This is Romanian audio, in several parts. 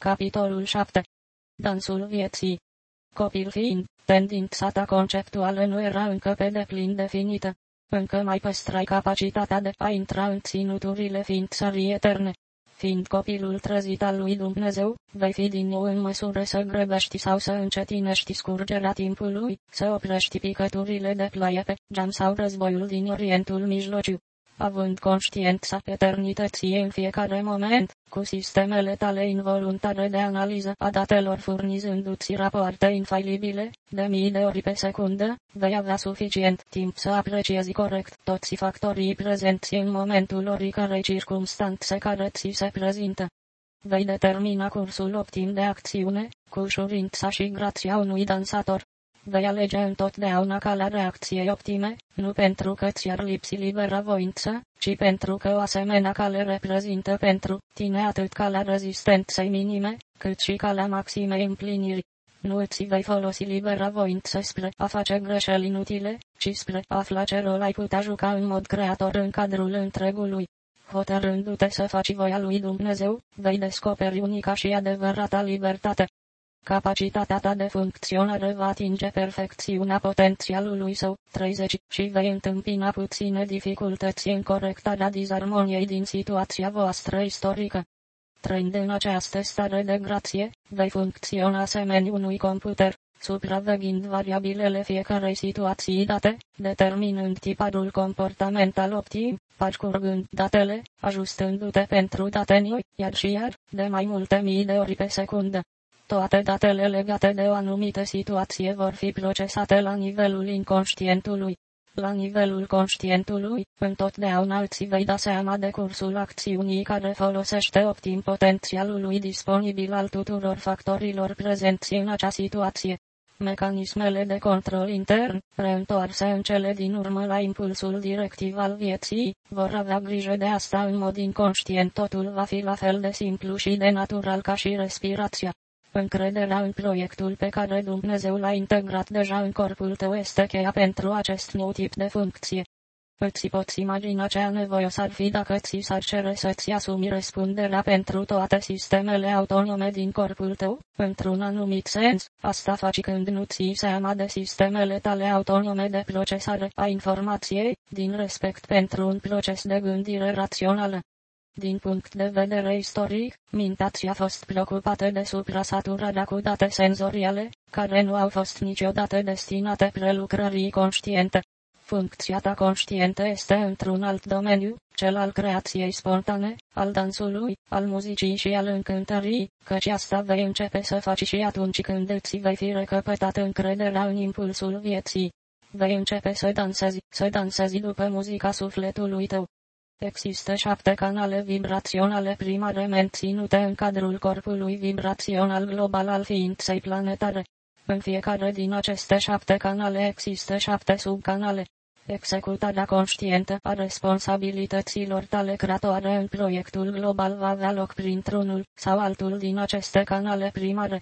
Capitolul 7 Dansul vieții Copil fiind, tendința ta conceptuală nu era încă pe deplin definită. Încă mai păstrai capacitatea de a intra în ținuturile ființării eterne. Fiind copilul trezit al lui Dumnezeu, vei fi din nou în măsură să grăbești sau să încetinești scurgerea timpului, să oprești picăturile de ploaie pe geam sau războiul din Orientul Mijlociu având conștiența eternității în fiecare moment, cu sistemele tale involuntare de analiză a datelor furnizându-ți rapoarte infailibile, de mii de ori pe secundă, vei avea suficient timp să apreciezi corect toți factorii prezenți în momentul oricărei circumstanțe care ți se prezintă. Vei determina cursul optim de acțiune, cu ușurința și grația unui dansator, vei alege întotdeauna calea reacției optime, nu pentru că ți-ar lipsi libera voință, ci pentru că o asemenea cale reprezintă pentru tine atât calea rezistenței minime, cât și calea maximei împlinirii. Nu îți vei folosi libera voință spre a face greșeli inutile, ci spre a afla ce rol ai putea juca în mod creator în cadrul întregului. Hotărându-te să faci voia lui Dumnezeu, vei descoperi unica și adevărata libertate. Capacitatea ta de funcționare va atinge perfecțiunea potențialului său, 30, și vei întâmpina puține dificultăți în corectarea disarmoniei din situația voastră istorică. Trăind în această stare de grație, vei funcționa asemenea unui computer, supraveghind variabilele fiecarei situații date, determinând tiparul comportamental optim, parcurgând datele, ajustându-te pentru date noi, iar și iar, de mai multe mii de ori pe secundă. Toate datele legate de o anumită situație vor fi procesate la nivelul inconștientului. La nivelul conștientului, întotdeauna îți vei da seama de cursul acțiunii care folosește optim potențialului disponibil al tuturor factorilor prezenți în acea situație. Mecanismele de control intern, reîntoarse în cele din urmă la impulsul directiv al vieții, vor avea grijă de asta în mod inconștient. Totul va fi la fel de simplu și de natural ca și respirația. Încrederea în proiectul pe care Dumnezeu l-a integrat deja în corpul tău este cheia pentru acest nou tip de funcție. Îți poți imagina ce nevoios ar fi dacă ți s-ar cere să-ți asumi răspunderea pentru toate sistemele autonome din corpul tău, într-un anumit sens, asta faci când nu ții seama de sistemele tale autonome de procesare a informației, din respect pentru un proces de gândire rațională. Din punct de vedere istoric, mintea a fost preocupată de suprasaturarea cu date senzoriale, care nu au fost niciodată destinate prelucrării conștiente. Funcția ta conștientă este într-un alt domeniu, cel al creației spontane, al dansului, al muzicii și al încântării, căci asta vei începe să faci și atunci când îți vei fi recăpătat încrederea în impulsul vieții. Vei începe să dansezi, să dansezi după muzica sufletului tău. Există șapte canale vibraționale primare menținute în cadrul corpului vibrațional global al ființei planetare. În fiecare din aceste șapte canale există șapte subcanale. Executarea conștientă a responsabilităților tale creatoare în proiectul global va avea loc printr-unul sau altul din aceste canale primare.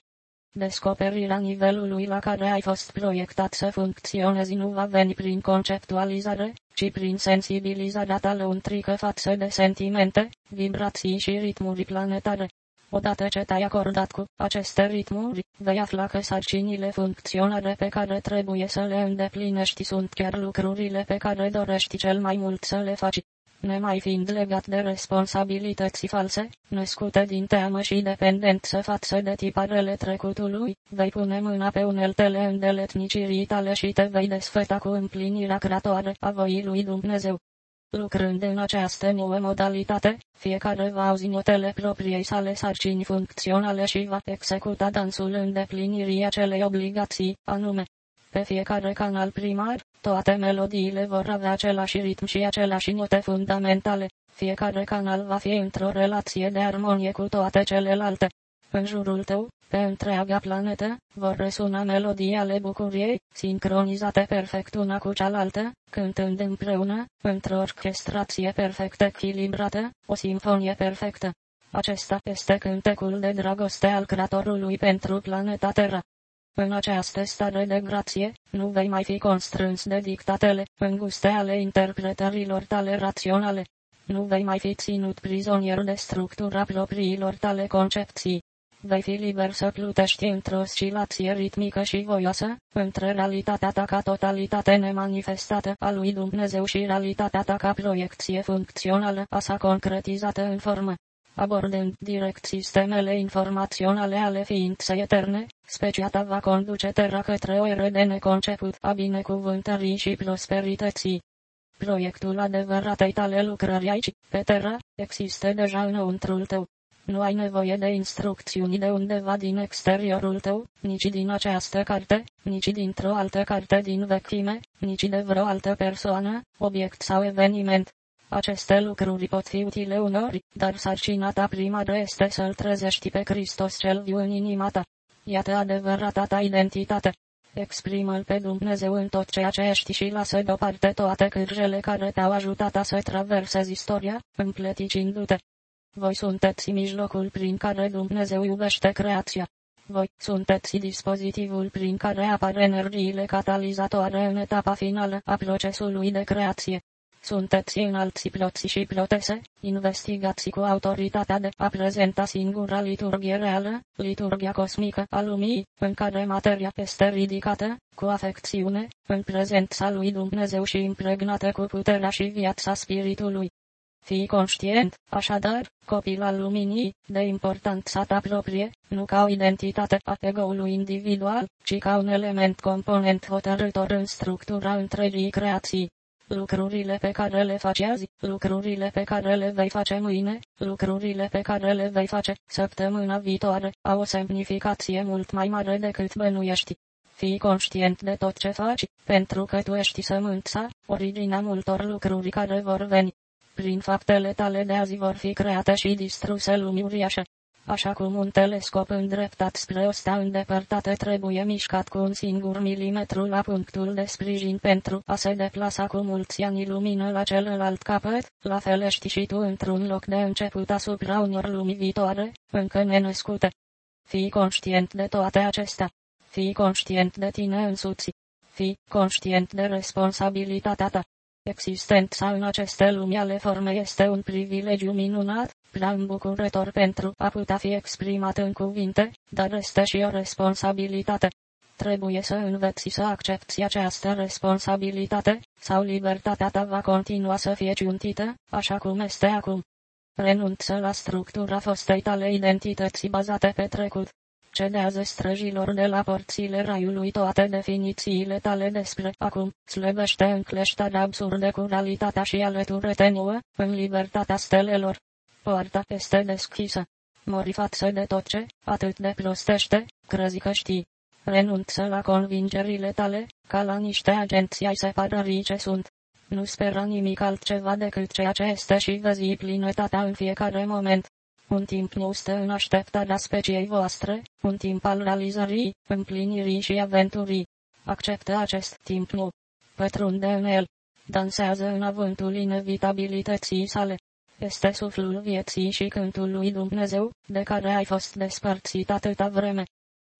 Descoperirea nivelului la care ai fost proiectat să funcționezi nu va veni prin conceptualizare, ci prin sensibilizarea ta lăuntrică față de sentimente, vibrații și ritmuri planetare. Odată ce te-ai acordat cu aceste ritmuri, vei afla că sarcinile funcționare pe care trebuie să le îndeplinești sunt chiar lucrurile pe care dorești cel mai mult să le faci nemai fiind legat de responsabilități false, născute din teamă și dependență față de tiparele trecutului, vei pune mâna pe uneltele îndeletnicirii tale și te vei desfăta cu împlinirea creatoare a voii lui Dumnezeu. Lucrând în această nouă modalitate, fiecare va auzi notele propriei sale sarcini funcționale și va executa dansul îndeplinirii acelei obligații, anume, pe fiecare canal primar, toate melodiile vor avea același ritm și aceleași note fundamentale. Fiecare canal va fi într-o relație de armonie cu toate celelalte. În jurul tău, pe întreaga planetă, vor răsuna melodii ale bucuriei, sincronizate perfect una cu cealaltă, cântând împreună, într-o orchestrație perfect echilibrată, o simfonie perfectă. Acesta este cântecul de dragoste al Creatorului pentru planeta Terra. În această stare de grație, nu vei mai fi constrâns de dictatele înguste ale interpretărilor tale raționale. Nu vei mai fi ținut prizonier de structura propriilor tale concepții. vei fi liber să plutești într-o oscilație ritmică și voioasă, între realitatea ta ca totalitate nemanifestată a lui Dumnezeu și realitatea ta ca proiecție funcțională a sa concretizată în formă. Abordând direct sistemele informaționale ale ființei eterne, specia ta va conduce terra către o eră de neconceput a binecuvântării și prosperității. Proiectul adevăratei tale lucrări aici, pe terra, există deja înăuntrul tău. Nu ai nevoie de instrucțiuni de undeva din exteriorul tău, nici din această carte, nici dintr-o altă carte din vechime, nici de vreo altă persoană, obiect sau eveniment. Aceste lucruri pot fi utile unori, dar sarcina ta primară este să-L trezești pe Hristos cel viu în inima ta. Iată adevărata ta identitate. Exprimă-L pe Dumnezeu în tot ceea ce ești și lasă deoparte toate cârjele care te-au ajutat să traversezi istoria, împleticindu-te. Voi sunteți mijlocul prin care Dumnezeu iubește creația. Voi sunteți dispozitivul prin care apar energiile catalizatoare în etapa finală a procesului de creație. Sunteți înalți ploți și plotese, investigați cu autoritatea de a prezenta singura liturghie reală, liturghia cosmică a lumii, în care materia este ridicată, cu afecțiune, în prezența lui Dumnezeu și impregnată cu puterea și viața Spiritului. Fii conștient, așadar, copil al luminii, de importanța ta proprie, nu ca o identitate a ego-ului individual, ci ca un element component hotărător în structura întregii creații. Lucrurile pe care le faci azi, lucrurile pe care le vei face mâine, lucrurile pe care le vei face săptămâna viitoare, au o semnificație mult mai mare decât bănuiești. Fii conștient de tot ce faci, pentru că tu ești sămânța, originea multor lucruri care vor veni. Prin faptele tale de azi vor fi create și distruse lumii uriașe. Așa cum un telescop îndreptat spre o stea îndepărtată trebuie mișcat cu un singur milimetru la punctul de sprijin pentru a se deplasa cu mulți ani lumină la celălalt capăt, la fel ești și tu într-un loc de început asupra unor lumi viitoare, încă nenăscute. Fii conștient de toate acestea. Fii conștient de tine însuți. Fii conștient de responsabilitatea ta. Existența în aceste lumi ale forme este un privilegiu minunat, prea îmbucurător pentru a putea fi exprimat în cuvinte, dar este și o responsabilitate. Trebuie să înveți să accepti această responsabilitate, sau libertatea ta va continua să fie ciuntită, așa cum este acum. Renunță la structura fostei tale identități bazate pe trecut, cedează străjilor de la porțile raiului toate definițiile tale despre acum, slăbește încleștarea absurde cu realitatea și alătură-te nouă, în libertatea stelelor. Poarta este deschisă. Mori față de tot ce, atât de prostește, crezi că știi. Renunță la convingerile tale, ca la niște agenții ai separării ce sunt. Nu spera nimic altceva decât ceea ce este și vezi plinătatea în fiecare moment. Un timp nu stă în așteptarea speciei voastre, un timp al realizării, împlinirii și aventurii. Acceptă acest timp nu. Pătrunde în el. Dansează în avântul inevitabilității sale. Este suflul vieții și cântul lui Dumnezeu, de care ai fost despărțit atâta vreme.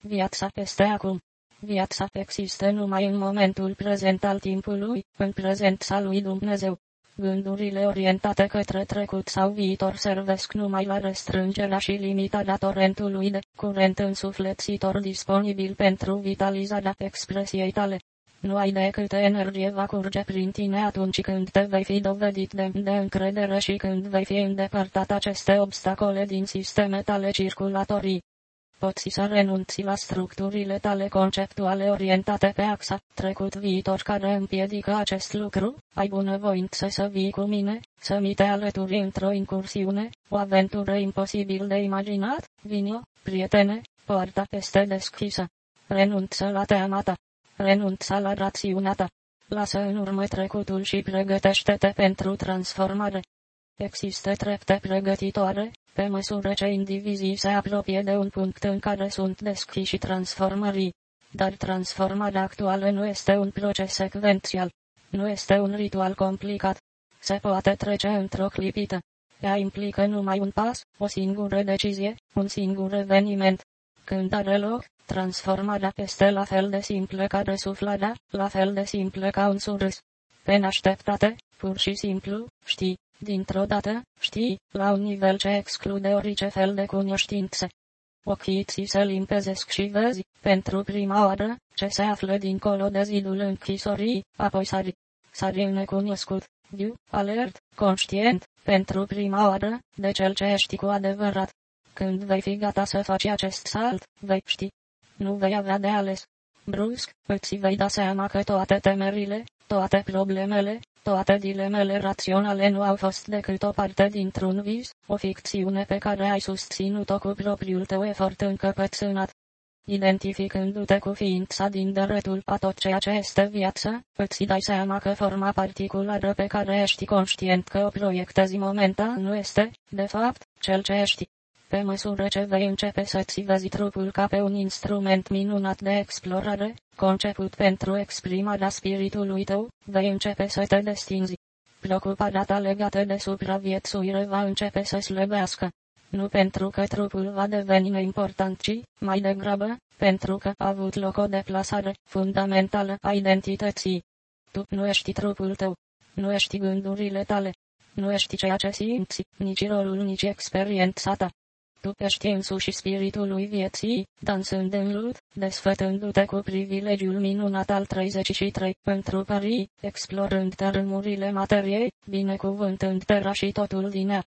Viața este acum. Viața există numai în momentul prezent al timpului, în prezența lui Dumnezeu. Gândurile orientate către trecut sau viitor servesc numai la restrângerea și limitarea torentului de curent însuflețitor disponibil pentru vitalizarea expresiei tale. Nu ai de câtă energie va curge prin tine atunci când te vei fi dovedit de, de încredere și când vei fi îndepărtat aceste obstacole din sisteme tale circulatorii. Poți să renunți la structurile tale conceptuale orientate pe axa trecut-viitor care împiedică acest lucru, ai bunăvoință să vii cu mine, să mi te alături într-o incursiune, o aventură imposibil de imaginat, vinio, prietene, poarta este deschisă. Renunță la teama ta. Renunță la rațiunea ta. Lasă în urmă trecutul și pregătește-te pentru transformare. Există trepte pregătitoare, pe măsură ce indivizii se apropie de un punct în care sunt deschiși transformării. Dar transformarea actuală nu este un proces secvențial. Nu este un ritual complicat. Se poate trece într-o clipită. Ea implică numai un pas, o singură decizie, un singur eveniment. Când are loc, transformarea este la fel de simplă ca resuflarea, la fel de simplă ca un surâs. Pe neașteptate, pur și simplu, știi, Dintr-o dată, știi, la un nivel ce exclude orice fel de cunoștințe. ochii ți se limpezesc și vezi, pentru prima oară, ce se află dincolo de zidul închisorii, apoi sari. Sari necunoscut, viu, alert, conștient, pentru prima oară, de cel ce ești cu adevărat. Când vei fi gata să faci acest salt, vei ști. Nu vei avea de ales. Brusc, îți vei da seama că toate temerile, toate problemele, toate dilemele raționale nu au fost decât o parte dintr-un vis, o ficțiune pe care ai susținut-o cu propriul tău efort încăpățânat. Identificându-te cu ființa din dărătul a tot ceea ce este viață, îți dai seama că forma particulară pe care ești conștient că o proiectezi momentan nu este, de fapt, cel ce ești. Pe măsură ce vei începe să-ți vezi trupul ca pe un instrument minunat de explorare, conceput pentru exprimarea spiritului tău, vei începe să te destinzi. Preocuparea ta legată de supraviețuire va începe să slăbească. Nu pentru că trupul va deveni neimportant, ci, mai degrabă, pentru că a avut loc o deplasare fundamentală a identității. Tu nu ești trupul tău, nu ești gândurile tale, nu ești ceea ce simți, nici rolul, nici experiența ta. Tu ești însuși spiritul vieții, dansând în lut, desfătându-te cu privilegiul minunat al 33 pentru Paris, explorând tărâmurile materiei, binecuvântând terra și totul din ea.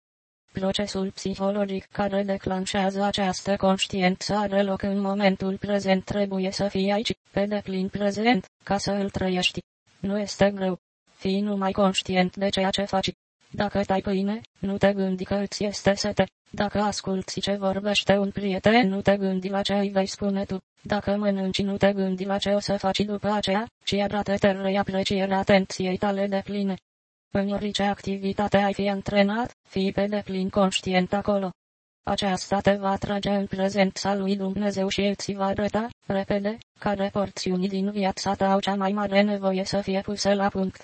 Procesul psihologic care declanșează această conștiență are loc în momentul prezent trebuie să fii aici, pe deplin prezent, ca să îl trăiești. Nu este greu. Fii numai conștient de ceea ce faci. Dacă tai pâine, nu te gândi că îți este sete. Dacă asculți ce vorbește un prieten, nu te gândi la ce îi vei spune tu. Dacă mănânci, nu te gândi la ce o să faci după aceea, ci arată-te răi aprecierea atenției tale de pline. În orice activitate ai fi antrenat, fii pe deplin conștient acolo. Aceasta te va atrage în prezența lui Dumnezeu și îți va arăta, repede, care porțiuni din viața ta au cea mai mare nevoie să fie puse la punct.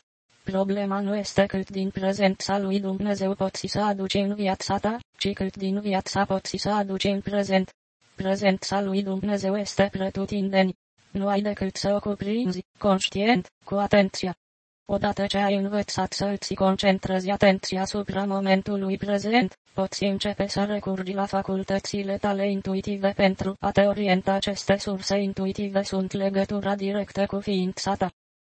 Problema nu este cât din prezența lui Dumnezeu poți să aduci în viața ta, ci cât din viața poți să aduci în prezent. Prezența lui Dumnezeu este pretutindeni. Nu ai decât să o cuprinzi, conștient, cu atenția. Odată ce ai învățat să îți concentrezi atenția asupra momentului prezent, poți începe să recurgi la facultățile tale intuitive pentru a te orienta. Aceste surse intuitive sunt legătura directă cu ființa ta.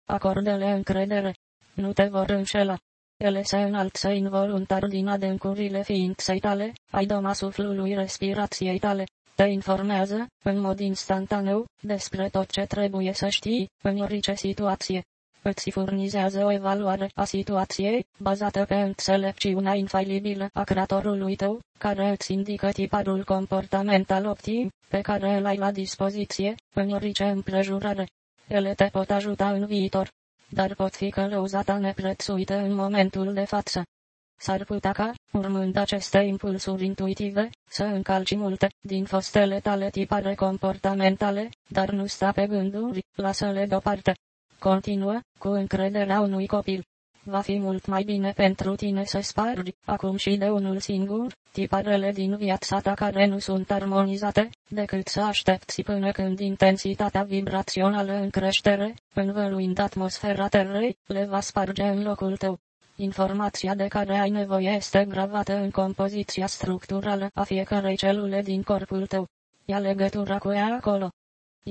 Acordele încredere. Nu te vor înșela. Ele se înalță involuntar din adâncurile ființei tale, ai doma suflului respirației tale, te informează, în mod instantaneu, despre tot ce trebuie să știi, în orice situație îți furnizează o evaluare a situației, bazată pe înțelepciunea infailibilă a creatorului tău, care îți indică tiparul comportamental optim, pe care îl ai la dispoziție, în orice împrejurare. Ele te pot ajuta în viitor, dar pot fi călăuzată neprețuită în momentul de față. S-ar putea ca, urmând aceste impulsuri intuitive, să încalci multe din fostele tale tipare comportamentale, dar nu sta pe gânduri, lasă-le deoparte. Continuă, cu încrederea unui copil. Va fi mult mai bine pentru tine să spargi, acum și de unul singur, tiparele din viața ta care nu sunt armonizate, decât să aștepți până când intensitatea vibrațională în creștere, învăluind atmosfera terrei, le va sparge în locul tău. Informația de care ai nevoie este gravată în compoziția structurală a fiecarei celule din corpul tău. Ia legătura cu ea acolo.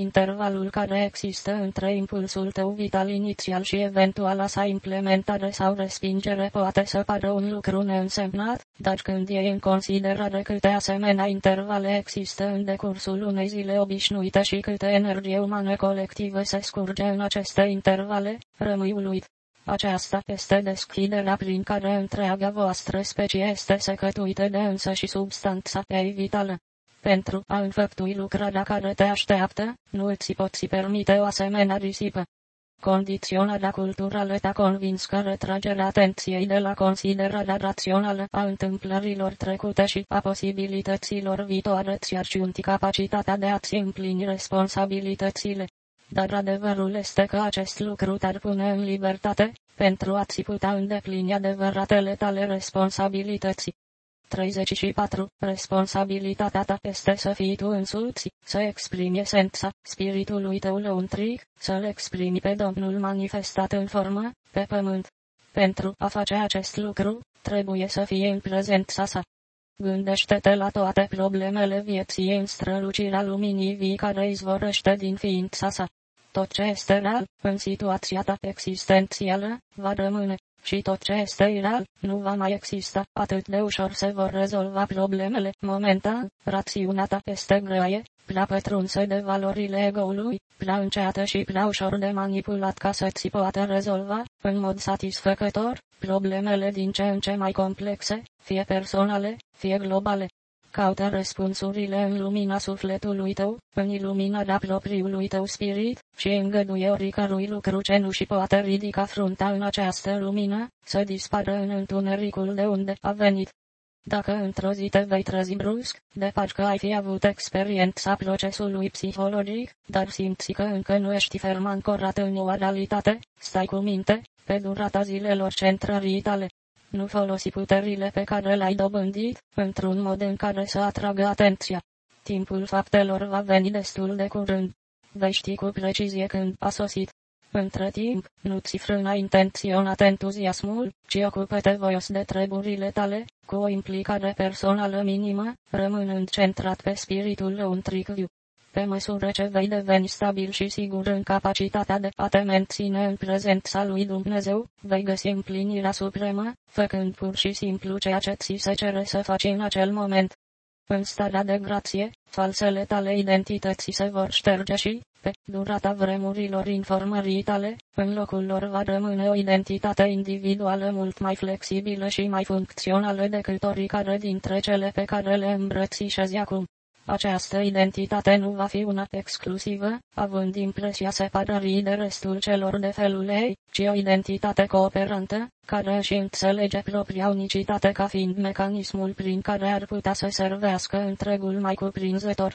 Intervalul care există între impulsul tău vital inițial și eventuala sa implementare sau respingere poate să pară un lucru neînsemnat, dar când iei în considerare câte asemenea intervale există în decursul unei zile obișnuite și câte energie umană colectivă se scurge în aceste intervale, rămâi uluit. Aceasta este deschiderea prin care întreaga voastră specie este secătuită de însă și substanța ei vitală. Pentru a înfăptui lucrarea care te așteaptă, nu îți poți permite o asemenea risipă. Condiționarea culturală te-a convins că retragerea atenției de la considerarea rațională a întâmplărilor trecute și a posibilităților viitoare ți-ar capacitatea de a-ți împlini responsabilitățile. Dar adevărul este că acest lucru te-ar pune în libertate, pentru a-ți putea îndeplini adevăratele tale responsabilități. 34. Responsabilitatea ta este să fii tu însuți, să exprimi esența spiritului tău lăuntric, să-l exprimi pe Domnul manifestat în formă, pe pământ. Pentru a face acest lucru, trebuie să fie în prezența sa. Gândește-te la toate problemele vieții în strălucirea luminii vii care izvorăște din ființa sa. Tot ce este real, în situația ta existențială, va rămâne, și tot ce este ireal, nu va mai exista. Atât de ușor se vor rezolva problemele. Momentan, rațiunea ta este greaie, prea pătrunsă de valorile egoului, prea înceată și prea ușor de manipulat ca să-ți poată rezolva, în mod satisfăcător, problemele din ce în ce mai complexe, fie personale, fie globale. Caută răspunsurile în lumina sufletului tău, în iluminarea propriului tău spirit, și îngăduie oricărui lucru ce nu și poate ridica frunta în această lumină, să dispară în întunericul de unde a venit. Dacă într-o zi te vei trezi brusc, de parcă ai fi avut experiența procesului psihologic, dar simți că încă nu ești ferm ancorat în o realitate, stai cu minte, pe durata zilelor centrării tale. Nu folosi puterile pe care le-ai dobândit, într-un mod în care să atragă atenția. Timpul faptelor va veni destul de curând. Vei ști cu precizie când a sosit. Între timp, nu-ți frâna intenționat entuziasmul, ci ocupă-te voios de treburile tale, cu o implicare personală minimă, rămânând centrat pe spiritul lăuntric viu. Pe măsură ce vei deveni stabil și sigur în capacitatea de a te menține în prezența lui Dumnezeu, vei găsi împlinirea supremă, făcând pur și simplu ceea ce ți se cere să faci în acel moment. În starea de grație, falsele tale identități se vor șterge și, pe durata vremurilor informării tale, în locul lor va rămâne o identitate individuală mult mai flexibilă și mai funcțională decât oricare dintre cele pe care le îmbrățișezi acum. Această identitate nu va fi una exclusivă, având impresia separării de restul celor de felul ei, ci o identitate cooperantă, care își înțelege propria unicitate ca fiind mecanismul prin care ar putea să servească întregul mai cuprinzător.